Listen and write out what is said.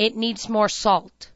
it needs more salt.